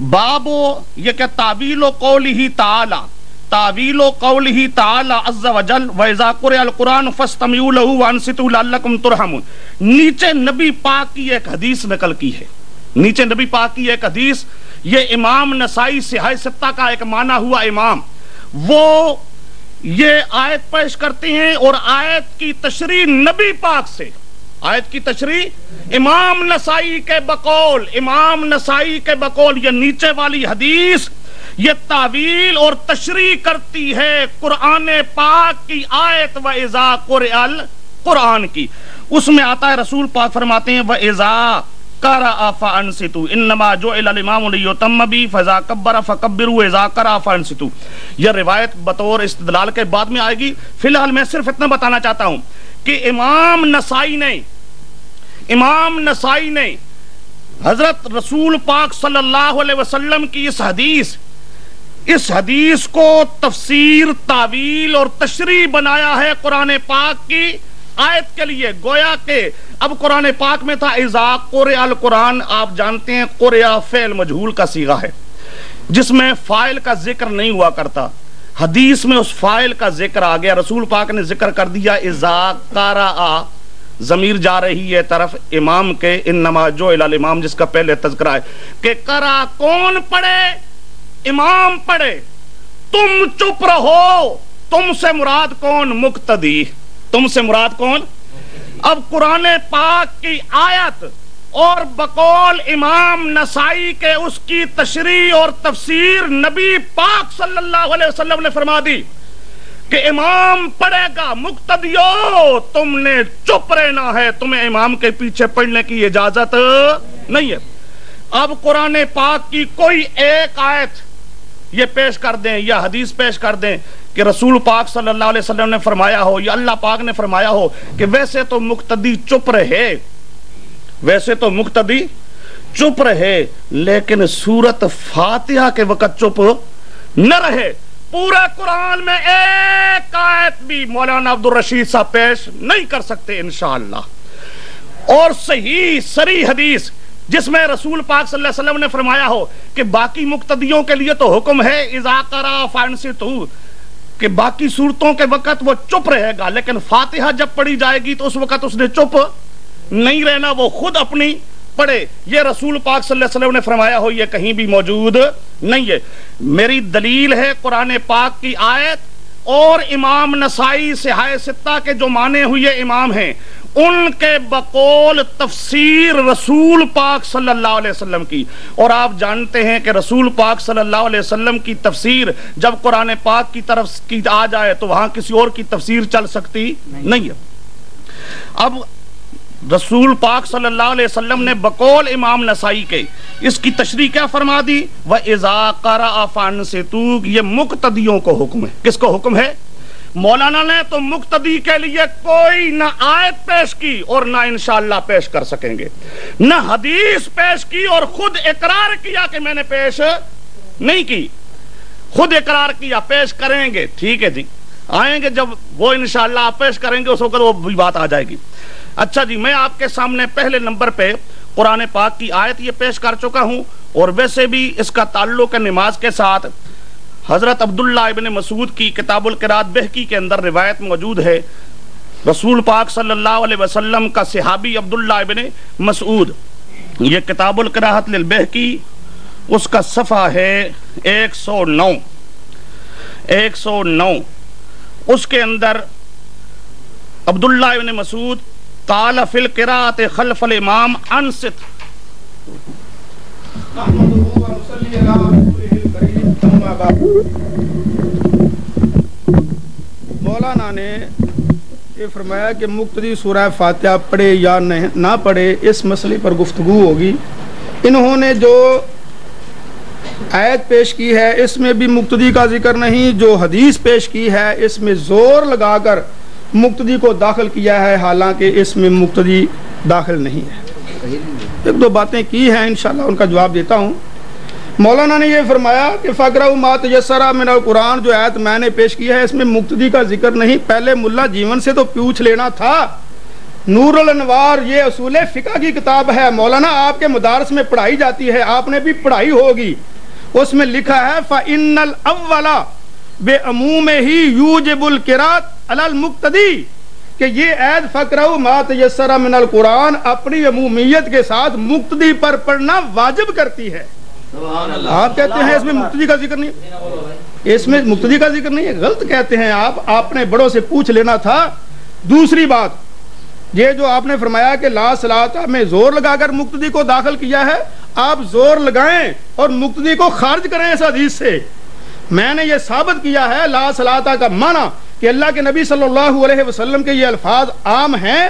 بابو، یہ کہ تعویل و قول ہی تعالی، تعویل و قول ہی تعالی عز و جل و اذا قرئ القرآن فاستمعوا له وانصتوا لعلکم ترحمون۔ نیچے نبی پاک کی ایک حدیث نقل کی ہے۔ نیچے نبی پاک کی ایک حدیث، یہ امام نسائی سہائی ستہ کا ایک معنی ہوا امام۔ وہ یہ آیت پیش کرتے ہیں اور آیت کی تشریح نبی پاک سے۔ آیت کی تشریح، امام نسائی کے بقول، امام نسائی کے بقول، یہ نیچے والی حدیث، یہ تعویل اور تشریح کرتی ہے قرآن پاک کی آیت و ازا قرآن کی۔ اس میں آتا ہے رسول پاک فرماتے ہیں و ازا کرا فانستو انما جو الامام لیتم بی فضا کبر فکبروا اذا کرا فانستو یہ روایت بطور استدلال کے بعد میں آئے گی۔ فی الحال میں صرف اتنا بتانا چاہتا ہوں۔ کہ امام نسائی نے امام نسائی نے حضرت رسول پاک صلی اللہ علیہ وسلم کی اس حدیث اس حدیث کو تفسیر، تعویل اور تشریح بنایا ہے قرآن پاک کی آیت کے لیے۔ گویا کہ اب قرآن پاک میں تھا ازا قرآ القرآن، آپ جانتے ہیں قرآ فعل مجھول کا سیغہ ہے، جس میں فائل کا ذکر نہیں ہوا کرتا۔ حدیث میں اس فائل کا ذکر آ گیا، رسول پاک نے ذکر کر دیا ازا کارا ضمیر جا رہی ہے طرف امام کے ان جو امام جس کا پہلے تذکرہ ہے کہ کرا کون پڑھے؟ امام پڑھے۔ تم چپ رہو، تم سے مراد کون؟ مقتدی۔ تم سے مراد کون؟ اب قرآن پاک کی آیت اور بقول امام نسائی کے اس کی تشریح اور تفسیر نبی پاک صلی اللہ علیہ وسلم نے فرما دی کہ امام پڑھے گا، مقتدیو، تم نے چپ رہنا ہے، تمہیں امام کے پیچھے پڑھنے کی اجازت نہیں ہے۔ اب قرآن پاک کی کوئی ایک آیت یہ پیش کر دیں، یا حدیث پیش کر دیں کہ رسول پاک صلی اللہ علیہ وسلم نے فرمایا ہو، یا اللہ پاک نے فرمایا ہو کہ ویسے تو مقتدی چپ رہے۔ ویسے تو مقتدی چپ رہے، لیکن سورت فاتحہ کے وقت چپ نہ رہے۔ پورا قرآن میں ایک آیت بھی مولانا عبد الرشید صاحب پیش نہیں کر سکتے، انشاءاللہ۔ اور صحیح سری حدیث جس میں رسول پاک صلی اللہ علیہ وسلم نے فرمایا ہو کہ باقی مقتدیوں کے لیے تو حکم ہے، اذا فانسطو کہ باقی صورتوں کے وقت وہ چپ رہے گا، لیکن فاتحہ جب پڑھی جائے گی تو اس وقت اس نے چپ نہیں رہنا، وہ خود اپنی پڑھے۔ یہ رسول پاک صلی اللہ علیہ وسلم نے فرمایا ہو یہ کہیں بھی موجود نہیں ہے۔ میری دلیل ہے قرآن پاک کی آیت اور امام نسائی سہائے ستہ کے جو مانے ہوئے امام ہیں، ان کے بقول تفسیر رسول پاک صلی اللہ علیہ وسلم کی۔ اور آپ جانتے ہیں کہ رسول پاک صلی اللہ علیہ وسلم کی تفسیر جب قرآن پاک کی طرف کی آ جائے تو وہاں کسی اور کی تفسیر چل سکتی نہیں ہے۔ اب رسول پاک صلی اللہ علیہ وسلم نے بقول امام نسائی کے اس کی تشریح کیا فرما دی؟ وہ ازا سے تو یہ مقتدیوں کو حکم ہے۔ کس کو حکم ہے؟ مولانا نے تو مقتدی کے لیے کوئی نہ آیت پیش کی اور نہ انشاءاللہ پیش کر سکیں گے۔ نہ حدیث پیش کی اور خود اقرار کیا کہ میں نے پیش نہیں کی۔ خود اقرار کیا، پیش کریں گے۔ ٹھیک ہے جی۔ آئیں گے جب وہ انشاءاللہ پیش کریں گے، اس وقت وہ بھی بات آ جائے گی۔ اچھا جی میں آپ کے سامنے پہلے نمبر پہ قرآن پاک کی آیت یہ پیش کر چکا ہوں اور ویسے بھی اس کا تعلق نماز کے ساتھ حضرت عبداللہ ابن مسعود کی کتاب القرات بہکی کے اندر روایت موجود ہے۔ رسول پاک صلی اللہ علیہ وسلم کا صحابی عبداللہ ابن مسعود، یہ کتاب القراحت للبہکی، اس کا صفحہ ہے ایک سو نو۔ ایک سو نو۔ اس کے اندر عبداللہ ابن مسعود قال فی القراءت خلف الامام انست مولانا نے یہ فرمایا کہ مقتدی سورہ فاتحہ پڑھے یا نہ پڑھے، اس مسئلے پر گفتگو ہوگی۔ انہوں نے جو آیت پیش کی ہے، اس میں بھی مقتدی کا ذکر نہیں، جو حدیث پیش کی ہے، اس میں زور لگا کر مقتدی کو داخل کیا ہے، حالانکہ اس میں مقتدی داخل نہیں ہے۔ ایک دو باتیں کی ہیں، انشاءاللہ ان کا جواب دیتا ہوں۔ مولانا نے یہ فرمایا کہ فقرہ مات یسرا من القرآن جو آیت میں نے پیش کی ہے، اس میں مقتدی کا ذکر نہیں۔ پہلے ملا جیون سے تو پوچھ لینا تھا۔ نور الانوار یہ اصول فقہ کی کتاب ہے۔ مولانا، آپ کے مدارس میں پڑھائی جاتی ہے، آپ نے بھی پڑھائی ہوگی۔ اس میں لکھا ہے، فَإِنَّ الْأَوَّلَ بے عموم ہی یوجب القرات المقتدی کہ یہ عید فکر مات یسر من القرآن اپنی عمومیت کے ساتھ مقتدی پر پڑھنا واجب کرتی ہے۔ آپ کہتے ہیں اس میں مقتدی کا ذکر نہیں اس میں مقتدی کا ذکر نہیں ہے غلط کہتے ہیں آپ۔ آپ نے بڑوں سے پوچھ لینا تھا۔ دوسری بات یہ جو آپ نے فرمایا کہ لا سلاتا میں زور لگا کر مقتدی کو داخل کیا ہے آپ زور لگائیں اور مقتدی کو خارج کریں اس حدیث سے۔ میں نے یہ ثابت کیا ہے لا سلاتا کا معنی کہ اللہ کے نبی صلی اللہ علیہ وسلم کے یہ الفاظ عام ہیں۔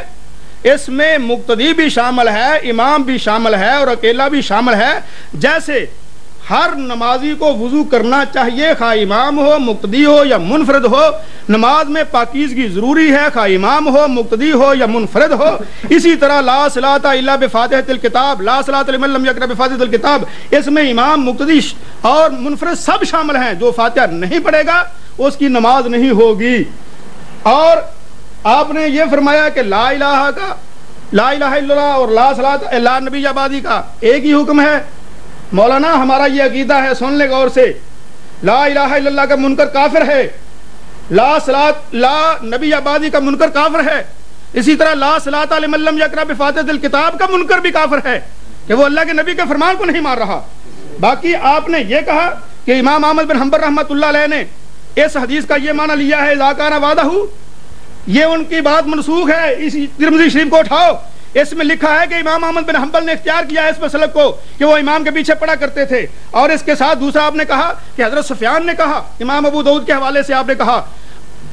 اس میں مقتدی بھی شامل ہے، امام بھی شامل ہے اور اکیلا بھی شامل ہے۔ جیسے ہر نمازی کو وضو کرنا چاہیے، خواہ امام ہو، مقتدی ہو یا منفرد ہو۔ نماز میں پاکیزگی ضروری ہے، خواہ امام ہو، مقتدی ہو یا منفرد ہو۔ اسی طرح لا صلاۃ الا بفاتحۃ الکتاب، لا صلاۃ لمن لم یقرأ بفاتحۃ الکتاب۔ اس میں امام، مقتدی اور منفرد سب شامل ہیں۔ جو فاتحہ نہیں پڑھے گا، اس کی نماز نہیں ہوگی۔ اور آپ نے یہ فرمایا کہ لا الہ کا، لا الہ الا اللہ اور لا صلاۃ، لا نبی آبادی کا ایک ہی حکم ہے۔ مولانا ہمارا یہ عقیدہ ہے، سن لے غور سے۔ لا الہ الا اللہ کا منکر کافر ہے۔ لا سلات لا نبی آبادی کا منکر کافر ہے۔ اسی طرح لا سلاۃ علیہ ملم یقرا بفاتح الکتاب کا منکر بھی کافر ہے۔ کہ وہ اللہ کے نبی کے فرمان کو نہیں مار رہا۔ باقی آپ نے یہ کہا کہ امام احمد بن حمبر رحمۃ اللہ علیہ نے اس حدیث کا یہ معنی لیا ہے ذاکانہ وعدہ۔ ہو یہ ان کی بات منسوخ ہے۔ اس ترمزی شریف کو اٹھاؤ۔ اس میں لکھا ہے کہ امام احمد بن حنبل نے اختیار کیا اس مسلک کو کہ وہ امام کے پیچھے پڑا کرتے تھے اور اس کے ساتھ دوسرا آپ نے کہا کہ حضرت سفیان نے کہا، امام ابو دعود کے حوالے سے آپ نے کہا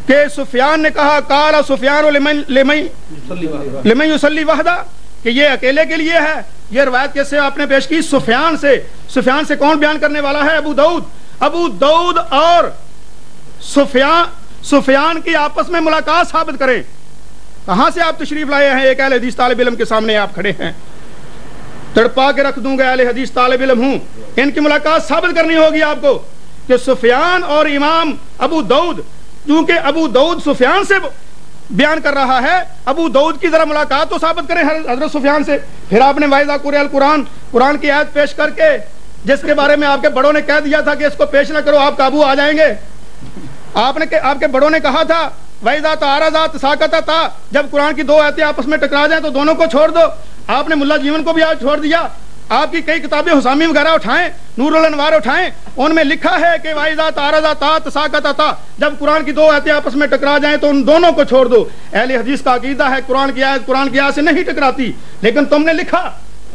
کہ سفیان نے کہا کالا سفیان یوسلی وحدہ، کہ یہ اکیلے کے لیے ہے۔ یہ روایت کیسے آپ نے پیش کی؟ سفیان سے۔ سفیان سے کون بیان کرنے والا ہے؟ ابو دعود ابو دعود اور سفیان سفیان کی آپس میں ملاقات ثابت کریں۔ کہاں سے آپ تشریف لائے ہیں؟ ایک اہل حدیث طالب علم کے سامنے آپ کھڑے ہیں۔ تڑپا کے رکھ دوں گا اہل حدیث طالب علم ہوں۔ ان کی ملاقات ثابت کرنی ہوگی آپ کو کہ سفیان اور امام ابو دعود کیونکہ ابو دعود سفیان سے بیان کر رہا ہے، ابو دعود کی ذرا ملاقات تو ثابت کریں حضرت سفیان سے۔ پھر آپ نے واحدہ قرآن قرآن قرآن کی عید پیش کر کے جس کے بارے میں آپ کے بڑوں نے کہہ دیا تھا کہ اس کو پیش نہ کرو، آپ قابو آ جائیں گے۔ آپ نے آپ کے بڑوں نے کہا تھا ویزا تارا ذات ساکتا تھا جب قرآن کی دو آیتیں آپس میں ٹکرا جائیں تو دونوں کو چھوڑ دو۔ آپ نے ملا جیون کو بھی آج چھوڑ دیا۔ آپ کی کئی کتابیں حسامی وغیرہ اٹھائیں، نور الانوار اٹھائیں، ان میں لکھا ہے کہ وائزا تارا تا تساکتا تھا جب قرآن کی دو آیتیں آپس میں ٹکرا جائیں تو ان دونوں کو چھوڑ دو۔ اہل حدیث کا عقیدہ ہے، قرآن کی آیت قرآن کی آیت سے نہیں ٹکراتی، لیکن تم نے لکھا،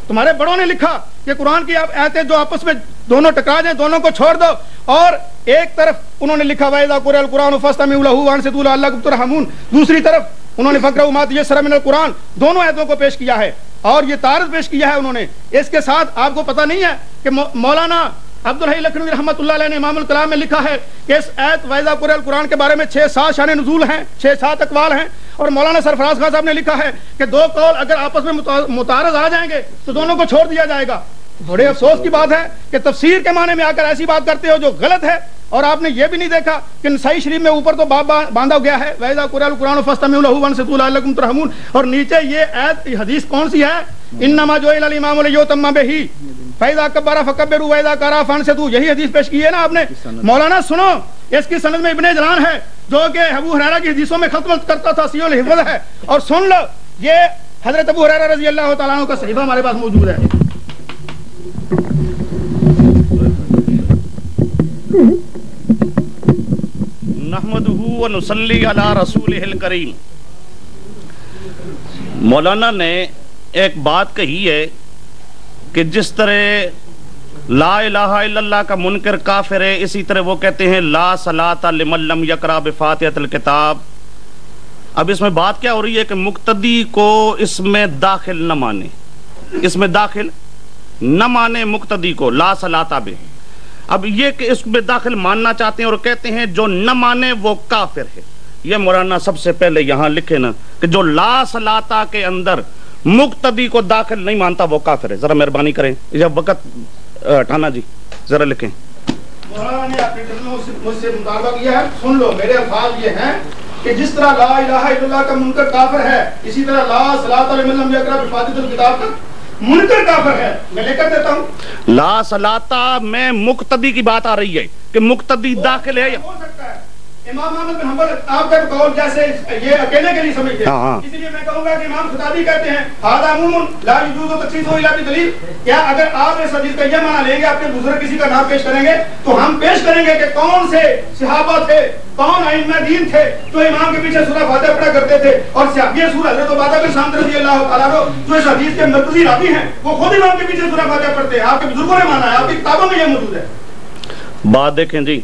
تمہارے بڑوں نے لکھا کہ قرآن کی ایتے جو آپس میں دونوں ٹکرا جائیں دونوں کو چھوڑ دو۔ اور ایک طرف انہوں نے لکھا وائدہ قرآن قرآن فستمی اللہ سے اللہ رحمون دوسری طرف انہوں نے فکر امات یہ سرمن القرآن۔ دونوں ایتوں کو پیش کیا ہے۔ اور یہ تارز پیش کیا ہے انہوں نے۔ اس کے ساتھ آپ کو پتہ نہیں ہے کہ مولانا عبد الحی لکھنوی رحمۃ اللہ علیہ نے امام الکلام میں لکھا ہے کہ اس ایت وائزہ قرآن کے بارے میں چھ سات شان نزول ہیں، چھ سات اقوال ہیں۔ اور مولانا سرفراز خان صاحب نے لکھا ہے کہ دو قول اگر آپس میں متعارض آ جائیں گے تو دونوں کو چھوڑ دیا جائے گا۔ بڑے افسوس کی بات ہے کہ تفسیر کے معنی میں آ کر ایسی بات کرتے ہو جو غلط ہے اور آپ نے یہ بھی نہیں دیکھا کہ نسائی شریف میں اوپر تو باب باندھا گیا ہے۔ ویزا قرآن قرآن فستم الحمن سے ترحمون۔ اور نیچے یہ ایت حدیث کون سی ہے؟ ان نما جو امام علیہ تما بے فیضا کبارا فکبر ویزا کارا فن سے تو یہی حدیث پیش کی ہے نا آپ نے؟ مولانا سنو، اس کی سند میں ابن جلان ہے جو کہ ابو حرارا کی حدیثوں میں ختم کرتا تھا سی الحفظ ہے۔ اور سن لو، یہ حضرت ابو حرارا رضی اللہ تعالیٰ عنہ کا صحیفہ ہمارے پاس موجود ہے۔ نحمدہ و نصلی علی رسول الکریم۔ مولانا نے ایک بات کہی ہے کہ جس طرح لا الہ الا اللہ کا منکر کافر ہے، اسی طرح وہ کہتے ہیں لا صلاۃ لمن لم یقرا بفاتحۃ الکتاب۔ اب اس میں بات کیا ہو رہی ہے کہ مقتدی کو اس میں داخل نہ مانے۔ اس میں داخل نہ مانے مقتدی کو، لا صلاۃ بے اب یہ کہ اس میں داخل ماننا چاہتے ہیں اور کہتے ہیں جو نہ مانے وہ کافر ہے۔ یہ مولانا سب سے پہلے یہاں لکھے نا کہ جو لا صلاتا کے اندر مقتدی کو داخل نہیں مانتا وہ کافر ہے۔ ذرا مہربانی کریں۔ جب وقت ٹھانا جی ذرا لکھیں۔ مولانا نے اپنے مجھ سے مطالبہ کیا ہے۔ سن لو، میرے الفاظ یہ ہیں کہ جس طرح لا الہ الا اللہ کا منکر کافر ہے، اسی طرح لا صلاۃ علی من لم یقرأ الکتاب کا منکر کافر ہے۔ میں لے کر دیتا ہوں۔ لا سلاتا میں مقتدی کی بات آ رہی ہے کہ مقتدی داخل ہے ہو سکتا ہے۔ امام احمد بن حنبل آپ کا قول جیسے یہ اکیلے کے لیے سمجھتے ہاں، ہاں۔ ہیں اسی لیے میں کہوں گا کہ امام خطابی کہتے ہیں عموم لا یجوز و تخصیص و الا دلیل کیا اگر آپ اس حدیث کا یہ معنی لیں گے آپ کے بزرگ کسی کا نام پیش کریں گے تو ہم پیش کریں گے کہ کون سے صحابہ تھے کون ائمہ دین تھے جو امام کے پیچھے سورہ فاتحہ پڑھا کرتے تھے۔ اور یہ سورہ حضرت عبادہ بن سامت رضی اللہ تعالیٰ عنہ جو اس حدیث کے مرکزی راوی ہیں وہ خود امام کے پیچھے سورہ فاتحہ پڑھتے ہیں۔ آپ کے بزرگوں نے مانا ہے آپ کی کتابوں میں یہ موجود ہے۔ بات دیکھیں جی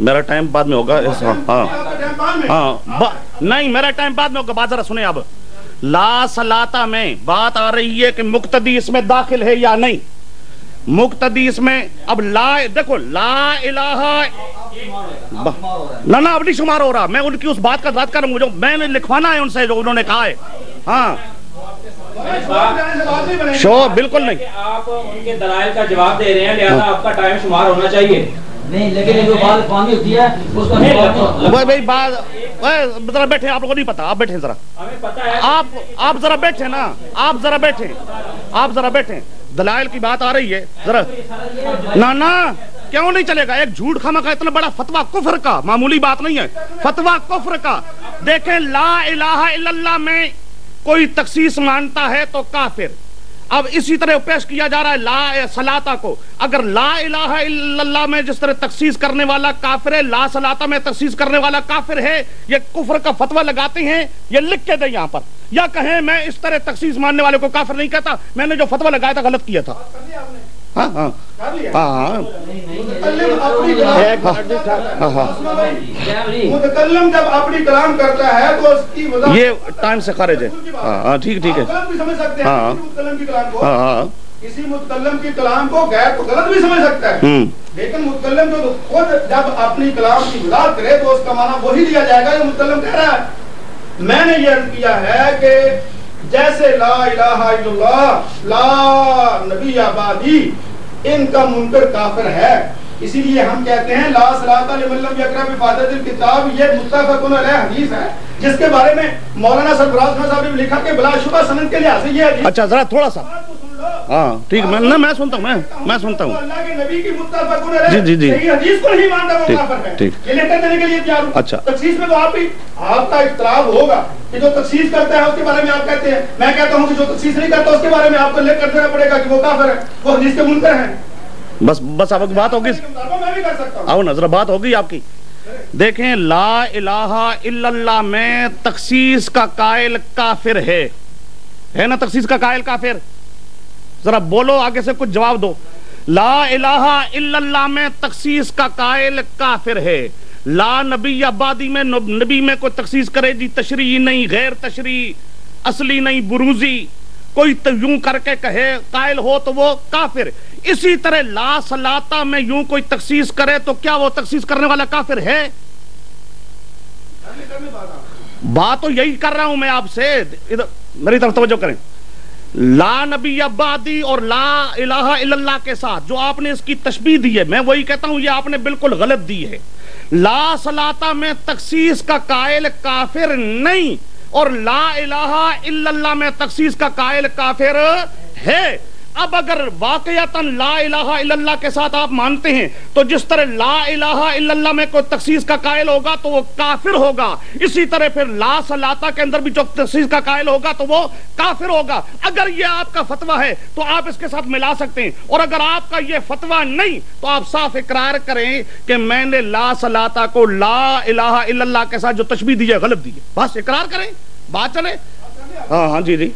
میرا ٹائم بعد میں ہوگا۔ ہاں۔ ہاں ہاں نہیں میرا ٹائم بعد میں ہوگا بات ذرا سنیں اب۔ لا سلاتا میں بات آ رہی ہے کہ مقتدی اس میں داخل ہے یا نہیں۔ مقتدی اس میں اب لا دیکھو لا الہ نہ نہ اب نہیں شمار ہو رہا۔ میں ان کی اس بات کا بات کر رہا ہوں جو میں نے لکھوانا ہے ان سے جو انہوں نے کہا ہے۔ ہاں۔ شو بالکل نہیں۔ آپ ان کے دلائل کا جواب دے رہے ہیں لہذا آپ کا ٹائم شمار ہونا چاہیے۔ نہیں لیکن جو بات پانی ہوتی ہے اس کا نہیں، جواب تو- بھائی بھائی بات اے، ذرا بیٹھے آپ کو نہیں پتا آپ بیٹھے ذرا۔ آپ آپ ذرا بیٹھے نا آپ ذرا بیٹھے۔ آپ ذرا بیٹھے۔ دلائل کی بات آ رہی ہے ذرا۔ نہ نہ کیوں نہیں چلے گا؟ ایک جھوٹ خامہ کا اتنا بڑا فتوا کفر کا معمولی بات نہیں ہے۔ فتوا کفر کا۔ دیکھیں لا الہ الا اللہ میں کوئی تخصیص مانتا ہے تو کافر۔ اب اسی طرح پیش کیا جا رہا ہے لا سلاتا کو۔ اگر لا الہ الا اللہ میں جس طرح تخصیص کرنے والا کافر ہے، لا سلاتا میں تخصیص کرنے والا کافر ہے، یہ کفر کا فتویٰ لگاتے ہیں، یہ لکھ کے دیں یہاں پر۔ یا کہیں میں اس طرح تخصیص ماننے والے کو کافر نہیں کہتا، میں نے جو فتوا لگایا تھا، غلط کیا تھا۔ ہاں ہاں۔ ہاں متکلم جب اپنی کلام کرتا ہے تو اس کی یہ ٹائم سے خارج ہے۔ ہاں ہاں ٹھیک ٹھیک ہے۔ ہاں۔ کسی متکلم کی کلام کو۔ ہاں کسی متکلم کی کلام کو غیر تو غلط بھی سمجھ سکتا ہے۔ لیکن متکلم جو خود جب اپنی کلام کی وضاحت کرے تو اس کا معنی وہی لیا جائے گا جو متکلم کہہ رہا ہے۔ میں نے یہ عرض کیا ہے کہ جیسے لا الہ الا اللہ لا نبی آبادی ان کا منکر کافر ہے۔ اسی لیے ہم کہتے ہیں لا صلاۃ لمن لم یقرأ بفاتحۃ الکتاب یہ متفق علیہ حدیث ہے جس کے بارے میں مولانا سرفراز خان صاحب نے لکھا کہ بلا شبہ سند کے لحاظ سے یہ حدیث اچھا ذرا تھوڑا سا۔ ہاں ٹھیک میں نہ میں سنتا ہوں میں میں سنتا ہوں۔ جی، جی، جی۔ ٹھیک، اچھا۔ تخصیص میں تو آپ بھی آپ کا اختلاف ہوگا کہ جو تخصیص کرتا ہے اس کے بارے میں آپ کہتے ہیں۔ میں کہتا ہوں کہ جو تخصیص نہیں کرتا اس کے بارے میں آپ کو لکھ کر دینا پڑے گا کہ وہ کافر ہے وہ حدیث کے منکر ہیں۔ بس بس بات ہوگی۔ ہوں۔ آؤ نا ذرا بات ہوگی آپ کی۔ دیکھیں لا الہ الا اللہ میں تخصیص کا قائل کافر ہے۔ ہے نا تخصیص کا قائل کافر؟ ذرا بولو، آگے سے کچھ جواب دو۔ لا الہ الا اللہ میں تخصیص کا قائل کافر ہے۔ لا نبی آبادی میں نبی میں کوئی تخصیص کرے جی تشریح نہیں، غیر تشریح اصلی نہیں، بروزی۔ کوئی تو یوں کر کے کہے، قائل ہو تو وہ کافر۔ اسی طرح لا سلاتا میں یوں کوئی تخصیص کرے تو کیا وہ تخصیص کرنے والا کافر ہے؟ بات تو یہی کر رہا ہوں میں آپ سے۔ ادھر میری طرف توجہ کریں۔ لا نبی عبادی اور لا الہ الا اللہ کے ساتھ جو آپ نے اس کی تشبیح دی ہے، میں وہی کہتا ہوں، یہ آپ نے بالکل غلط دی ہے۔ لا سلاتا میں تخصیص کا قائل کافر نہیں اور لا الہ الا اللہ میں تخصیص کا قائل کافر ہے۔ اب اگر واقعتا لا الہ الا اللہ کے ساتھ آپ مانتے ہیں، تو جس طرح لا الہ الا اللہ میں کوئی تخصیص کا قائل ہوگا، تو وہ کافر ہوگا۔ اسی طرح پھر لا سلاتا کے اندر بھی جو تخصیص کا قائل ہوگا، تو وہ کافر ہوگا۔ اگر یہ آپ کا فتویٰ ہے، تو آپ اس کے ساتھ ملا سکتے ہیں۔ اور اگر آپ کا یہ فتویٰ نہیں، تو آپ صاف اقرار کریں کہ میں نے لا سلاتا کو لا الہ الا اللہ کے ساتھ جو تشبیح دی ہے، غلط دی ہے۔ بس اقرار کریں، بات چلے۔ ہاں ہاں جی جی۔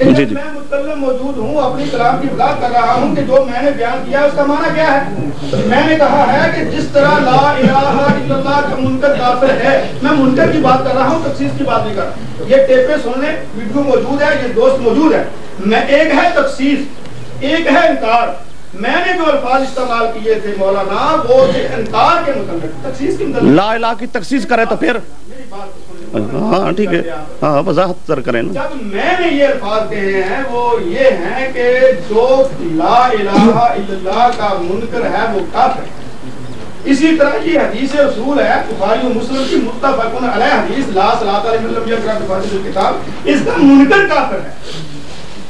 جی، جی۔ میں موجود ہوں اپنی کلام کی وضاحت کر رہا ہوں کہ جو میں نے بیان کیا اس کا معنی کیا ہے؟ میں نے کہا ہے کہ جس طرح لا الہ الا اللہ کا منکر کافر ہے میں منکر کی بات کر رہا ہوں کی بات نہیں کر رہا یہ ٹیپیں سن لیں ویڈیو موجود ہے یہ دوست موجود ہے۔ میں ایک ہے تخصیص ایک ہے انکار۔ میں نے جو الفاظ استعمال کیے تھے مولانا وہ تھے انکار کے متعلق تخصیص کے متعلق۔ لا الہ کی تخصیص کرے تو پھر۔ لیں ہاں ٹھیک ہے۔ ہاں وضاحت ذرا کریں نا۔ جب میں نے یہ الفاظ کہے ہیں وہ یہ ہیں کہ جو لا الہ الا اللہ کا منکر ہے وہ کافر ہے۔ اسی طرح یہ حدیث اصول ہے بخاری و مسلم کی متفق علیہ حدیث لا صلاۃ علیہ وسلم بفاتحۃ الکتاب اس کا منکر کافر ہے۔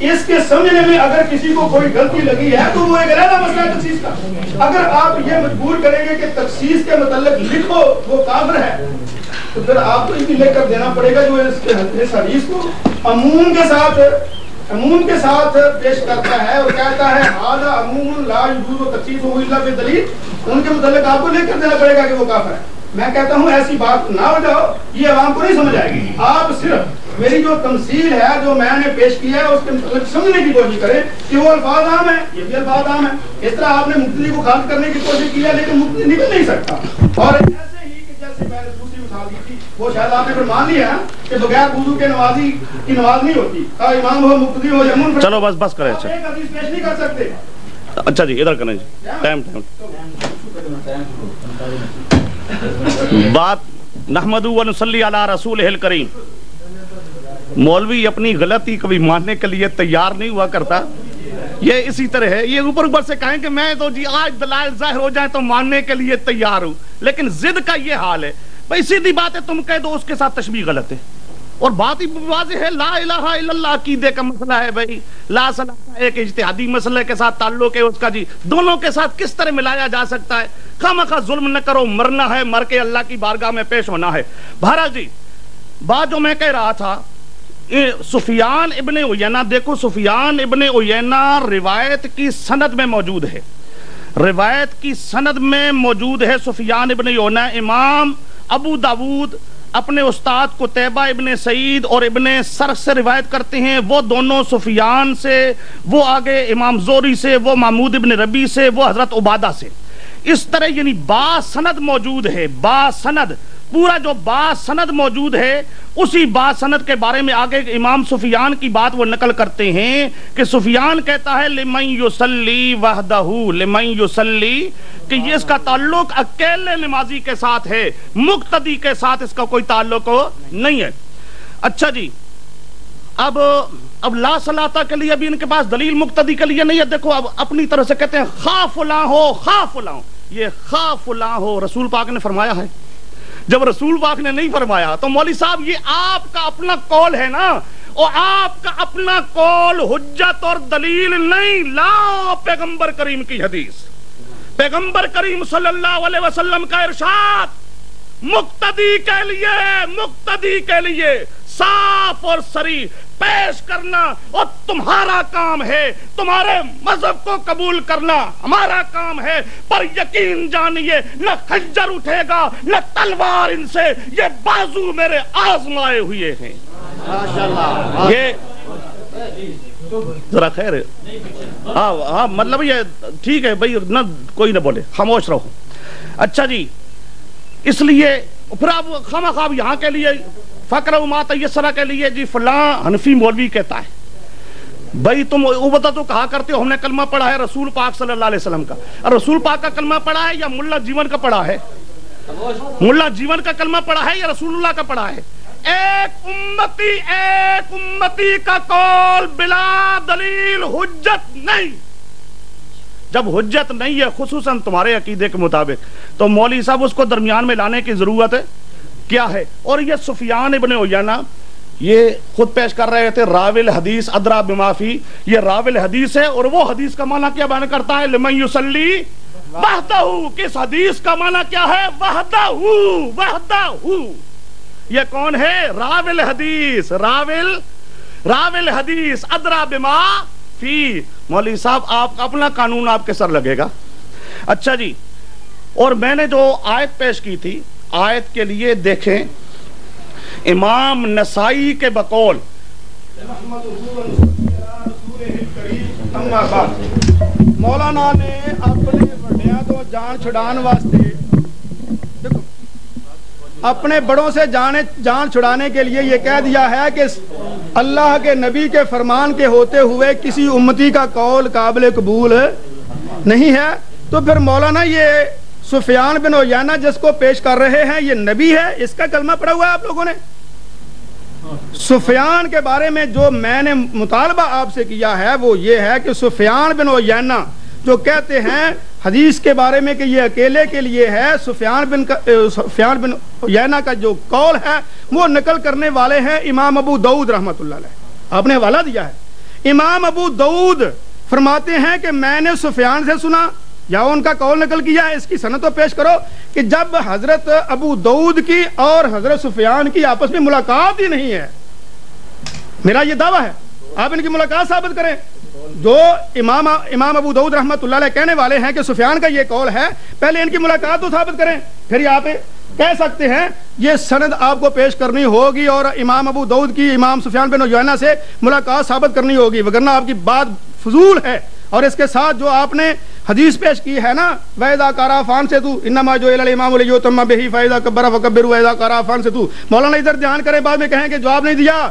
اس کے سمجھنے میں اگر کسی کو کوئی غلطی لگی ہے تو وہ ایک علیحدہ مسئلہ ہے تخصیص کا۔ اگر آپ یہ مجبور کریں گے کہ تخصیص کے متعلق لکھو، وہ کافر ہے۔ تو پھر آپ کو یہ لکھ کر دینا پڑے گا جو اس اس حدیث کو عموم کے ساتھ عموم کے ساتھ پیش کرتا ہے اور کہتا ہے ہاضا عموم لا یجوز و تخصیص ہو الا بدلیل ان کے متعلق آپ کو لکھ کر دینا پڑے گا کہ وہ کافر ہے۔ میں کہتا ہوں ایسی بات نہ ہو جاؤ، یہ عوام کو نہیں سمجھ آئے گی۔ آپ صرف میری جو تمثیل ہے جو میں نے پیش کیا ہے اس کے متعلق سمجھنے کی کوشش کریں کہ وہ الفاظ عام ہیں یہ بھی الفاظ عام ہیں۔ اس طرح آپ نے مقتدی کو خالص کرنے کی کوشش کی ہے لیکن مقتدی نکل نہیں سکتا۔ اور ایسے ہی کہ جیسے میں نے دوسری مثال دی تھی وہ شاید آپ نے پھر مان لیا نا کہ بغیر وضو کے نمازی کی نماز نہیں ہوتی۔ امام ہو مقتدی ہو منفرد چلو بس بس کریں اچھا۔ ایک حدیث پیش نہیں کر سکتے۔ اچھا جی ادھر کریں جی۔ ٹائم ٹائم بات نحمد ونصلی علی رسول کریم مولوی اپنی غلطی کبھی ماننے کے لیے تیار نہیں ہوا کرتا۔ یہ اسی طرح ہے۔ یہ اوپر اوپر سے کہیں کہ میں تو جی آج دلائل ظاہر ہو جائیں تو ماننے کے لیے تیار ہوں۔ لیکن ضد کا یہ حال ہے۔ بھائی سیدھی بات ہے، تم کہہ دو اس کے ساتھ تشبیہ غلط ہے۔ اور بات ہی واضح ہے، لا الہ الا اللہ عقیدے کا مسئلہ ہے بھائی۔ لا صلاح ایک اجتہادی مسئلے کے ساتھ تعلق ہے، اس کا جی دونوں کے ساتھ کس طرح ملایا جا سکتا ہے؟ خواہ خواہ ظلم نہ کرو، مرنا ہے، مر کے اللہ کی بارگاہ میں پیش ہونا ہے۔ بہرحال جی بات جو میں کہہ رہا تھا سفیان ابن اوینا دیکھو سفیان ابن اوینا روایت کی سند میں موجود ہے۔ روایت کی سند میں موجود ہے سفیان ابن یونا امام ابو داود اپنے استاد کو طیبہ ابن سعید اور ابن سر سے روایت کرتے ہیں، وہ دونوں سفیان سے، وہ آگے امام زوری سے، وہ محمود ابن ربی سے، وہ حضرت عبادہ سے۔ اس طرح یعنی با سند موجود ہے، با سند۔ پورا جو با سند موجود ہے، اسی با سند کے بارے میں آگے امام سفیان کی بات وہ نقل کرتے ہیں کہ سفیان کہتا ہے، لمن یصلی وحدہ لمن یصلی، کہ یہ اس کا تعلق اکیلے نمازی کے ساتھ ہے، مقتدی کے ساتھ اس کا کوئی تعلق نہیں ہے۔ اچھا جی اب اب لا صلاتا کے لیے بھی ان کے پاس دلیل مقتدی کے لیے نہیں ہے۔ دیکھو، اب اپنی طرح سے کہتے ہیں خواہ فلاں ہو خواہ فلاں ہو۔ یہ خواہ فلاں ہو، رسول پاک نے فرمایا ہے۔ جب رسول پاک نے نہیں فرمایا تو مولوی صاحب، یہ آپ کا اپنا کال ہے نا؟ اور آپ کا اپنا کال حجت اور دلیل نہیں، لا پیغمبر کریم کی حدیث۔ پیغمبر کریم صلی اللہ علیہ وسلم کا ارشاد مقتدی کے لیے مقتدی کے لیے صاف اور سری پیش کرنا اور تمہارا کام ہے تمہارے مذہب کو قبول کرنا ہمارا کام ہے۔ پر یقین جانیے نہ خنجر اٹھے گا نہ تلوار ان سے یہ بازو میرے آزمائے ہوئے ہیں۔ یہ ذرا خیر ہے۔ ہاں ہاں مطلب یہ ٹھیک ہے بھائی نہ کوئی نہ بولے خاموش رہو۔ اچھا جی اس لیے پھر آپ خواہ خواب یہاں کے لیے فقر و مات یسرا کے لیے جی فلاں حنفی مولوی کہتا ہے، بھائی تم وہ بتا تو کہا کرتے ہو، ہم نے کلمہ پڑھا ہے رسول پاک صلی اللہ علیہ وسلم کا۔ اور رسول پاک کا کلمہ پڑھا ہے یا ملا جیون کا پڑھا ہے؟ ملا جیون کا کلمہ پڑھا ہے یا رسول اللہ کا پڑھا ہے؟ ایک امتی ایک امتی کا قول بلا دلیل، حجت نہیں۔ جب حجت نہیں ہے، خصوصاً تمہارے عقیدے کے مطابق، تو مولوی صاحب اس کو درمیان میں لانے کی ضرورت ہے۔ کیا ہے؟ اور یہ سفیان ابن اویانا یہ خود پیش کر رہے تھے راول حدیث ادرا بمافی یہ راول حدیث ہے اور وہ حدیث کا معنی کیا بیان کرتا ہے؟ لمن یصلی وحدہ کس حدیث کا معنی کیا ہے؟ وحدہ وحدہ یہ کون ہے؟ راول حدیث راول راول حدیث ادرا بما فی مولوی صاحب، آپ کا اپنا قانون آپ کے سر لگے گا۔ اچھا جی اور میں نے جو آیت پیش کی تھی آیت کے لیے دیکھیں، امام نسائی کے بقول، مولانا نے اپنے وڈیاں تو جان چھڑان واسطے، دیکھو، اپنے بڑوں سے جانے جان چھڑانے کے لیے یہ کہہ دیا ہے کہ اللہ کے نبی کے فرمان کے ہوتے ہوئے کسی امتی کا قول قابل قبول نہیں ہے۔ تو پھر مولانا یہ سفیان بن اویانا جس کو پیش کر رہے ہیں، یہ نبی ہے، اس کا کلمہ پڑا ہوا ہے آپ لوگوں نے؟ سفیان کے بارے میں جو میں نے مطالبہ آپ سے کیا ہے، وہ یہ ہے کہ سفیان بن اویانا جو کہتے ہیں حدیث کے بارے میں کہ یہ اکیلے کے لیے ہے، سفیان بن سفیان بن ینا کا جو قول ہے، وہ نقل کرنے والے ہیں امام ابو دعود رحمۃ اللہ علیہ۔ آپ نے حوالہ دیا ہے۔ امام ابو دعود فرماتے ہیں کہ میں نے سفیان سے سنا یا ان کا قول نقل کیا ہے، اس کی صنعت تو پیش کرو کہ جب حضرت ابو دعود کی اور حضرت سفیان کی آپس میں ملاقات ہی نہیں ہے، میرا یہ دعویٰ ہے، آپ ان کی ملاقات ثابت کریں۔ جو امام امام ابو دعود رحمت اللہ علیہ کہنے والے ہیں کہ سفیان کا یہ قول ہے، پہلے ان کی ملاقات تو ثابت کریں۔ پھر آپ کہہ سکتے ہیں، یہ سند آپ کو پیش کرنی ہوگی اور امام ابو دعود کی، امام سفیان بن جوانا سے ملاقات ثابت کرنی ہوگی۔ وگرنہ آپ کی بات فضول ہے اور اس کے ساتھ جو آپ نے حدیث پیش کی ہے نا ویدا کارا فان سے تو انما جو امام علیہ تما بہی فیضا کبر فکبر ویدا کارا فان سے تو مولانا ادھر دھیان کریں، بعد میں کہیں کہ جواب نہیں دیا۔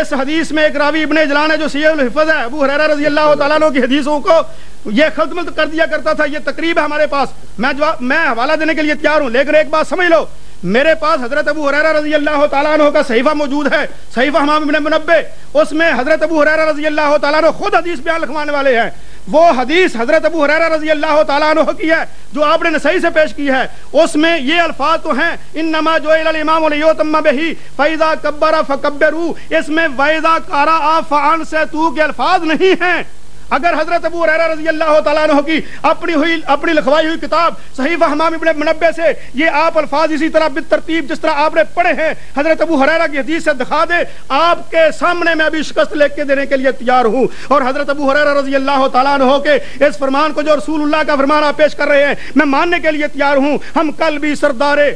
اس حدیث میں ایک راوی ابن اجلان ہے جو سیہ الحفظ ہے، ابو حریرہ رضی اللہ تعالیٰ عنہ کی حدیثوں کو یہ خدمت کر دیا کرتا تھا، یہ تقریب ہے ہمارے پاس۔ میں جواب، میں حوالہ دینے کے لیے تیار ہوں، لیکن ایک بات سمجھ لو۔ میرے پاس حضرت ابو حریرہ رضی اللہ تعالیٰ عنہ کا صحیفہ موجود ہے، صحیفہ ہمام ابن منبع۔ اس میں حضرت ابو حریرہ رضی اللہ تعالیٰ عنہ خود حدیث بیان لکھوانے والے ہیں۔ وہ حدیث حضرت ابو حریرہ رضی اللہ تعالیٰ عنہ کی ہے، جو آپ نے نسائی سے پیش کی ہے۔ اس میں یہ الفاظ تو ہیں، انما جو الامام علیہ بہی فیضا کبرا فکبرو۔ اس میں ویضا کارا آفان سے تو کے الفاظ نہیں ہیں۔ اگر حضرت ابو حریرہ رضی اللہ تعالیٰ عنہ کی اپنی ہوئی اپنی لکھوائی ہوئی کتاب صحیح حمام ابن منبع سے یہ آپ الفاظ اسی طرح بالترتیب جس طرح آپ نے پڑھے ہیں، حضرت ابو حریرہ کی حدیث سے دکھا دے آپ کے سامنے میں ابھی شکست لے کے دینے کے لیے تیار ہوں۔ اور حضرت ابو حریرہ رضی اللہ تعالیٰ عنہ کے اس فرمان کو جو رسول اللہ کا فرمان آپ پیش کر رہے ہیں، میں ماننے کے لیے تیار ہوں۔ ہم کل بھی سردارے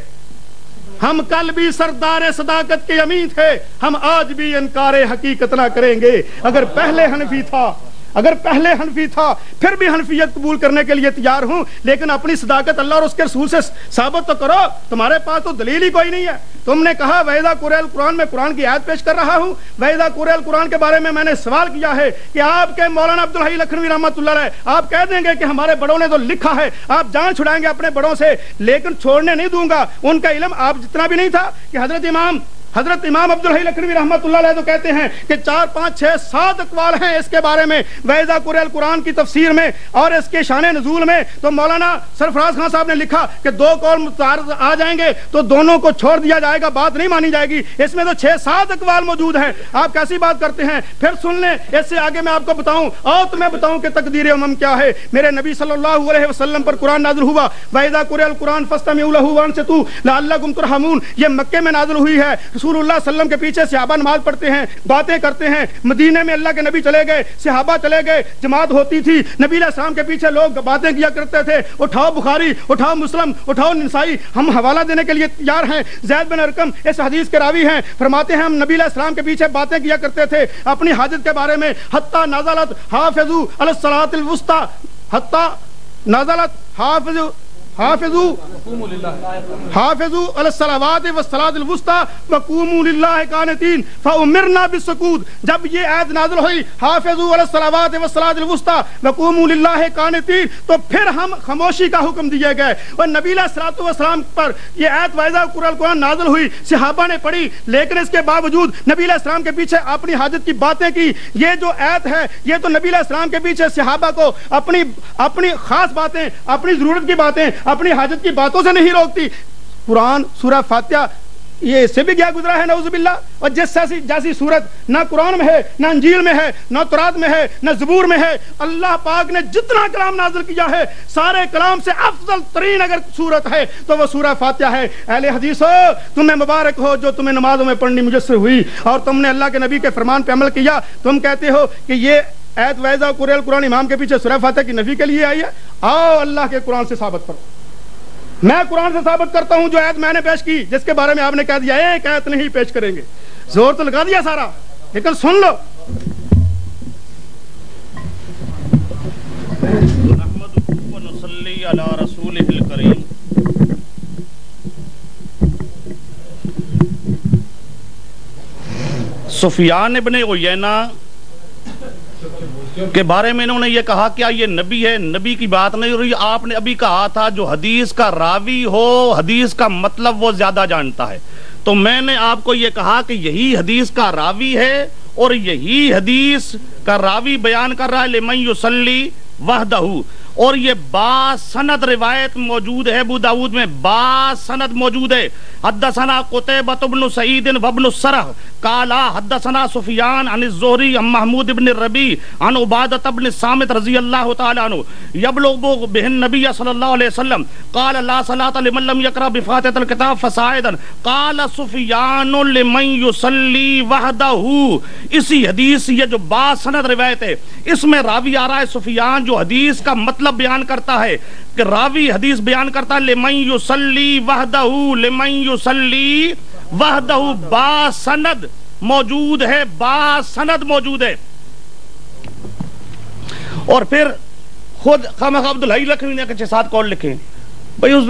ہم کل بھی سردار صداقت کے امین تھے۔ ہم آج بھی انکار حقیقت نہ کریں گے۔ اگر پہلے حنفی تھا اگر پہلے حنفی تھا، پھر بھی حنفیت قبول کرنے کے لیے تیار ہوں، لیکن اپنی صداقت اللہ اور اس کے رسول سے ثابت تو کرو، تمہارے پاس تو دلیل ہی کوئی نہیں ہے۔ تم نے کہا ویدا قریل قرآن میں قرآن کی آیت پیش کر رہا ہوں۔ ویدا قریل قرآن کے بارے میں میں نے سوال کیا ہے کہ آپ کے مولانا عبدالحی لکھنوی رحمۃ اللہ علیہ، آپ کہہ دیں گے کہ ہمارے بڑوں نے تو لکھا ہے، آپ جان چھڑائیں گے اپنے بڑوں سے، لیکن چھوڑنے نہیں دوں گا۔ ان کا علم آپ جتنا بھی نہیں تھا کہ حضرت امام حضرت امام عبد الحی لکھنوی رحمۃ اللہ علیہ تو کہتے ہیں کہ چار پانچ چھ سات اقوال ہیں اس کے بارے میں۔ ویزا قریل قرآن کی تفسیر میں اور اس کے شان نزول میں تو مولانا سرفراز خان صاحب نے لکھا کہ دو قول متعارض آ جائیں گے تو دونوں کو چھوڑ دیا جائے گا، بات نہیں مانی جائے گی۔ اس میں تو چھ سات اقوال موجود ہیں۔ آپ کیسی بات کرتے ہیں؟ پھر سن لیں، اس سے آگے میں آپ کو بتاؤں۔ اور تمہیں بتاؤں کہ تقدیر امم کیا ہے۔ میرے نبی صلی اللہ علیہ وسلم پر قرآن نازل ہوا۔ ویزا قریل قرآن فستمی الہوان سے تو لعلکم ترحمون۔ یہ مکے میں نازل ہوئی ہے۔ رسول اللہ صلی اللہ علیہ وسلم کے پیچھے صحابہ نماز پڑھتے ہیں، باتیں کرتے ہیں۔ مدینے میں اللہ کے نبی چلے گئے، صحابہ چلے گئے، جماعت ہوتی تھی۔ نبی علیہ السلام کے پیچھے لوگ باتیں کیا کرتے تھے۔ اٹھاؤ بخاری، اٹھاؤ مسلم، اٹھاؤ نسائی، ہم حوالہ دینے کے لیے تیار ہیں۔ زید بن ارکم اس حدیث کے راوی ہیں۔ فرماتے ہیں، ہم نبی علیہ السلام کے پیچھے باتیں کیا کرتے تھے۔ اپنی حاجت کے بارے میں، حتیٰ نازلت حافظو الصلاۃ الوسطی، حتیٰ نازلت حافظ حافظو. حافظو. علی الصلوات والصلاۃ الوسطى وقوموا لله قانتين فامرنا بالسكوت جب یہ ایت نازل ہوئی، حافظو علی الصلوات والصلاۃ الوسطى وقوموا لله قانتين تو پھر ہم خاموشی کا حکم دیے گئے. اور نبی علیہ الصلوۃ والسلام پر یہ ایت واضح قرآن قرآن نازل ہوئی، صحابہ نے پڑھی، لیکن اس کے باوجود نبی علیہ السلام کے پیچھے اپنی حاجت کی باتیں کی. یہ جو ایت ہے، یہ تو نبی علیہ السلام کے پیچھے صحابہ کو اپنی اپنی خاص باتیں، اپنی ضرورت کی باتیں اپنی حاجت کی باتوں سے نہیں روکتی۔ قرآن، سورہ فاتحہ، یہ اس سے بھی کیا گزرا ہے، نعوذ باللہ۔ اور جس جیسی جیسی صورت نہ قرآن میں ہے، نہ انجیل میں ہے، نہ ترات میں ہے، نہ زبور میں ہے، اللہ پاک نے جتنا کلام نازل کیا ہے، سارے کلام سے افضل ترین اگر صورت ہے، تو وہ سورہ فاتحہ ہے۔ اہل حدیث ہو تمہیں مبارک ہو جو تمہیں نمازوں میں پڑھنی مجسر ہوئی۔ اور تم نے اللہ کے نبی کے فرمان پہ عمل کیا۔ تم کہتے ہو کہ یہ ایت ویزا قریل قرآن امام کے پیچھے سورہ فاتحہ کی نفی کے لیے آئی ہے۔ آؤ اللہ کے قرآن سے ثابت کرو۔ میں قرآن سے ثابت کرتا ہوں جو آیت میں نے پیش کی، جس کے بارے میں آپ نے کہہ دیا ایک آیت نہیں پیش کریں گے۔ زور تو لگا دیا سارا، لیکن سن لو۔ سفیان ابن اوینا کے بارے میں انہوں نے یہ کہا کیا یہ نبی ہے، نبی کی بات نہیں ہو رہی، آپ نے ابھی کہا تھا جو حدیث کا راوی ہو، حدیث کا مطلب وہ زیادہ جانتا ہے۔ تو میں نے آپ کو یہ کہا کہ یہی حدیث کا راوی ہے اور یہی حدیث کا راوی بیان کر رہا ہے، لمن یسلی وحدہ۔ اور یہ با سند روایت موجود ہے ابو داود میں، با سند موجود ہے۔ حدثنا قتیبۃ بن سعید وابن السرح قالا حدثنا سفیان عن الزہری عن محمود بن الربی عن عبادت بن سامت رضی اللہ تعالی عنہ۔ یبلغ بہ النبی صلی اللہ علیہ وسلم، قال لا صلاة لمن لم يقرأ بفاتحة الكتاب فصاعدا۔ قال سفیان لمن يصلي وحده اسی حدیث یہ جو با سند روایت ہے، اس میں راوی آ رہا ہے سفیان جو حدیث کا مطلب مطلب بیان کرتا ہے کہ راوی حدیث بیان کرتا ہے، لمن یصلی وحدہ، لمن یصلی وحدہ، با سند موجود ہے، با سند موجود ہے۔ اور پھر خود خامخ عبدالحی لکھوی نے کچھ ساتھ کون لکھے؟ بھئی اس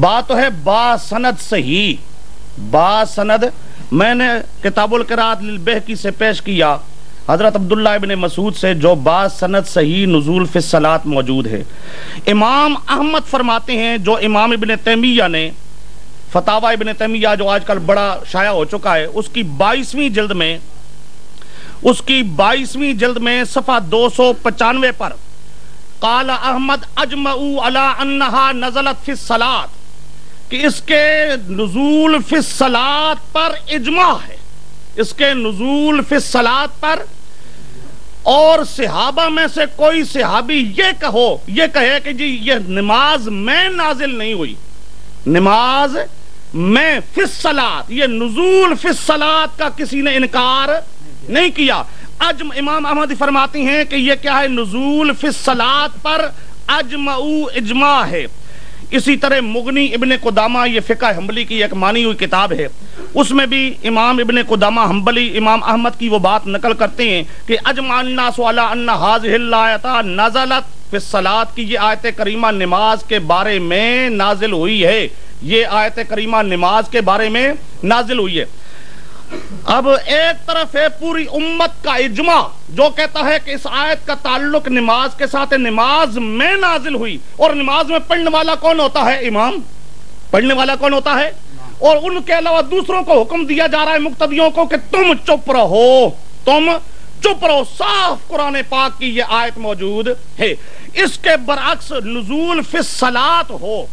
بات تو ہے، با سند صحیح۔ با سند میں نے کتاب القرات للبہکی سے پیش کیا۔ حضرت عبداللہ ابن مسعود سے جو با سند صحیح نزول فی موجود ہے۔ امام احمد فرماتے ہیں جو امام ابن تیمیہ نے فتاوہ ابن تیمیہ جو آج کل بڑا شائع ہو چکا ہے، اس کی بائیسویں جلد میں، اس کی بائیسویں جلد میں صفحہ دو سو پچانوے پر قال احمد اجمعو علی انہا نزلت فی الصلاة کہ اس کے نزول فی الصلاة پر اجماع ہے۔ اس کے نزول فی الصلاة پر اور صحابہ میں سے کوئی صحابی یہ کہو، یہ کہے کہ جی یہ نماز میں نازل نہیں ہوئی۔ نماز میں فی یہ نزول فی کا کسی نے انکار نہیں کیا۔ اجم امام احمد فرماتی ہیں کہ یہ کیا ہے؟ نزول فی پر اجمعو اجماع ہے۔ اسی طرح مغنی ابن قدامہ، یہ فقہ حنبلی کی ایک مانی ہوئی کتاب ہے۔ اس میں بھی امام ابن قدامہ حنبلی، امام احمد کی وہ بات نقل کرتے ہیں کہ اجمع الناس علی ان نزلت فی الصلاۃ کی یہ آیت کریمہ نماز کے بارے میں نازل ہوئی ہے۔ یہ آیت کریمہ نماز کے بارے میں نازل ہوئی ہے۔ اب ایک طرف ہے پوری امت کا اجماع، جو کہتا ہے کہ اس آیت کا تعلق نماز کے ساتھ نماز میں نازل ہوئی، اور نماز میں پڑھنے والا کون ہوتا ہے؟ امام۔ پڑھنے والا کون ہوتا ہے؟ اور ان کے علاوہ دوسروں کو حکم دیا جا رہا ہے مقتدیوں کو کہ تم چپ رہو، تم چپ رہو، صاف قرآن پاک کی یہ آیت موجود ہے۔ اس کے برعکس نزول فی الصلاۃ ہو،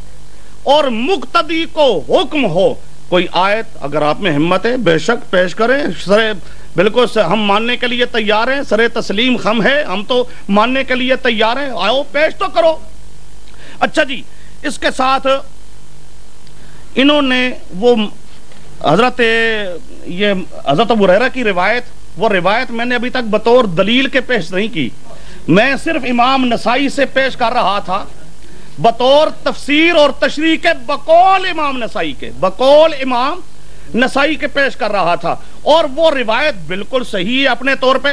اور مقتدی کو حکم ہو۔ کوئی آیت اگر آپ میں ہمت ہے، بے شک پیش کریں۔ سر بالکل ہم ماننے کے لیے تیار ہیں۔ سر تسلیم خم ہے، ہم تو ماننے کے لیے تیار ہیں۔ آؤ پیش تو کرو۔ اچھا جی اس کے ساتھ انہوں نے وہ حضرت یہ حضرت ابو ریرہ کی روایت، وہ روایت میں نے ابھی تک بطور دلیل کے پیش نہیں کی۔ میں صرف امام نسائی سے پیش کر رہا تھا۔ بطور تفسیر اور تشریح کے بقول امام نسائی کے بقول امام نسائی کے پیش کر رہا تھا۔ اور وہ روایت بالکل صحیح ہے اپنے طور پہ۔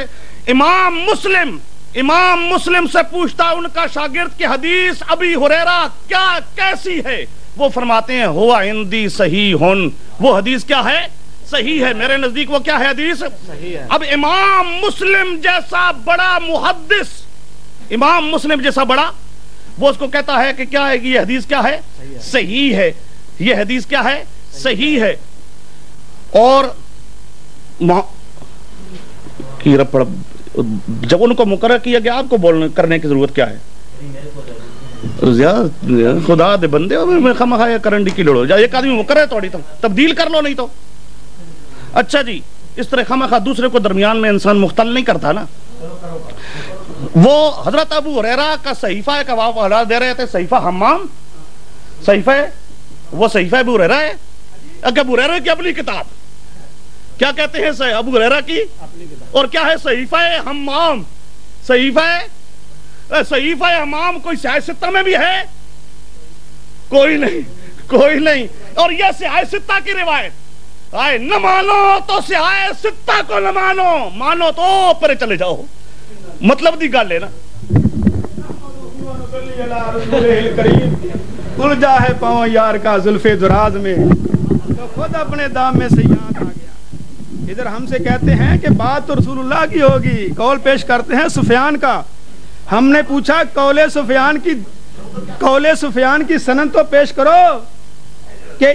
امام مسلم امام مسلم سے پوچھتا ان کا شاگرد کی حدیث ابھی ہریرا کیا کیسی ہے؟ وہ فرماتے ہیں ہوا ہندی صحیح ہن وہ حدیث کیا ہے؟ صحیح ہے۔ میرے نزدیک وہ کیا ہے حدیث؟ اب امام مسلم جیسا بڑا محدث امام مسلم جیسا بڑا وہ اس کو کہتا ہے کہ کیا ہے کہ یہ حدیث کیا ہے؟ صحیح ہے۔ یہ حدیث کیا ہے؟ صحیح ہے۔ اور جب ان کو مقرر کیا گیا آپ کو بولنے کرنے کی ضرورت کیا ہے؟ خدا دے بندے میں خواہ کرنڈی کی لڑو۔ ایک آدمی مقرر ہے توڑی تو۔ تبدیل کر لو نہیں تو۔ اچھا جی اس طرح خواہ خواہ دوسرے کو درمیان میں انسان مختل نہیں کرتا نا۔ وہ حضرت ابو ریرا کا صحیفہ کا واقعہ دے رہے تھے صحیفہ حمام۔ صحیفہ وہ صحیفہ ابو ریرا ہے۔ اگر ابو ریرا کی اپنی کتاب۔ کیا کہتے ہیں ابو ریرا کی؟ اور کیا ہے صحیفہ حمام؟ صحیفہ صحیفہ حمام کوئی سیاستہ میں بھی ہے؟ کوئی نہیں کوئی نہیں۔ اور یہ سیاستہ کی روایت۔ آئے نہ مانو تو سیاستہ کو نہ مانو مانو تو پرے چلے جاؤ۔ مطلب دی گل ہے نا۔ الجا ہے پاؤں یار کا زلف دراز میں، تو خود اپنے دام میں سے یاد آ گیا۔ ادھر ہم سے کہتے ہیں کہ بات تو رسول اللہ کی ہوگی کول پیش کرتے ہیں سفیان کا۔ ہم نے پوچھا کول سفیان کی کول سفیان کی سنن تو پیش کرو کہ